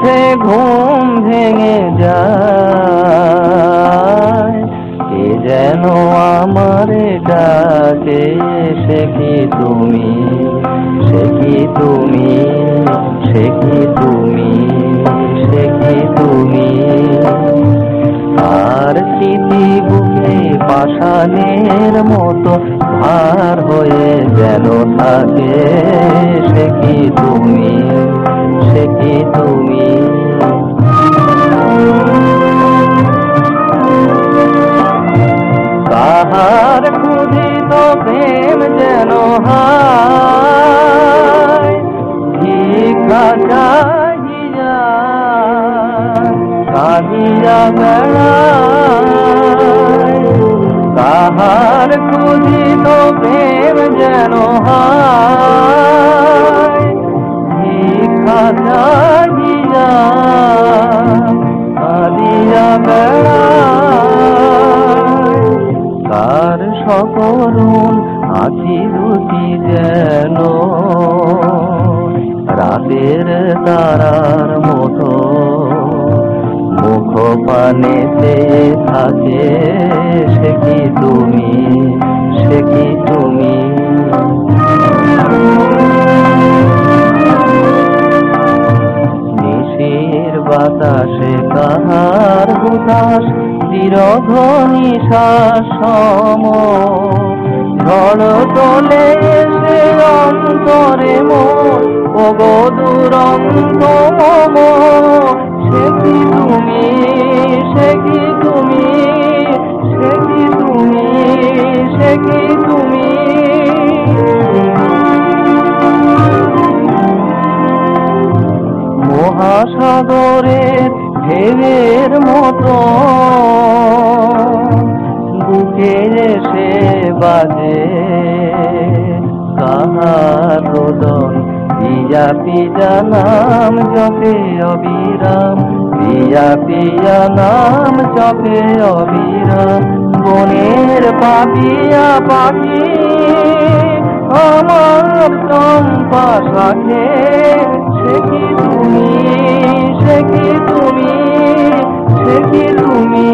নিশীথে ঘুম ভেঙে যায়। কে যেন আমার ডাকে, সে কি তুমি? সে কি তুমি? সে কি তুমি? সে কি তুমি? আর স্মৃতি বুকে পাষাণের মতো ভার হয়ে যেন থাকে, সে কি তুমি? হায় ভিক্ষা চাহিয়া কাহিয়া বেড়ায়। কাহার ক্ষুধিত প্রেম যেন চাহিয়া কাহিয়া বেড়ায়। কার সকরুণ দুটি যেন রাতের তারার মতো মুখ পানে থাকে, সে কি তুমি, সে কি তুমি? নিশির বাতাসে কাহার হুতাস দীর্ঘ সম ঝড় তোলে সে অন্তরে মোর, ওগো দুরন্ত সে কি তুমি, সে কি তুমি, সে কি তুমি, সে কি তুমি? মহাসাগরের ঢেউয়ের মতো বুকে এসে বাজে। কাহার রোদন, পিয়া পিয়া নাম জপে অবিরাম। পিয়া পিয়া নাম জপে অবিরাম। বনের পাপিয়া পাখি আমার চম্পা শাখে সে কি তুমি, সে কি তুমি, সে কি তুমি?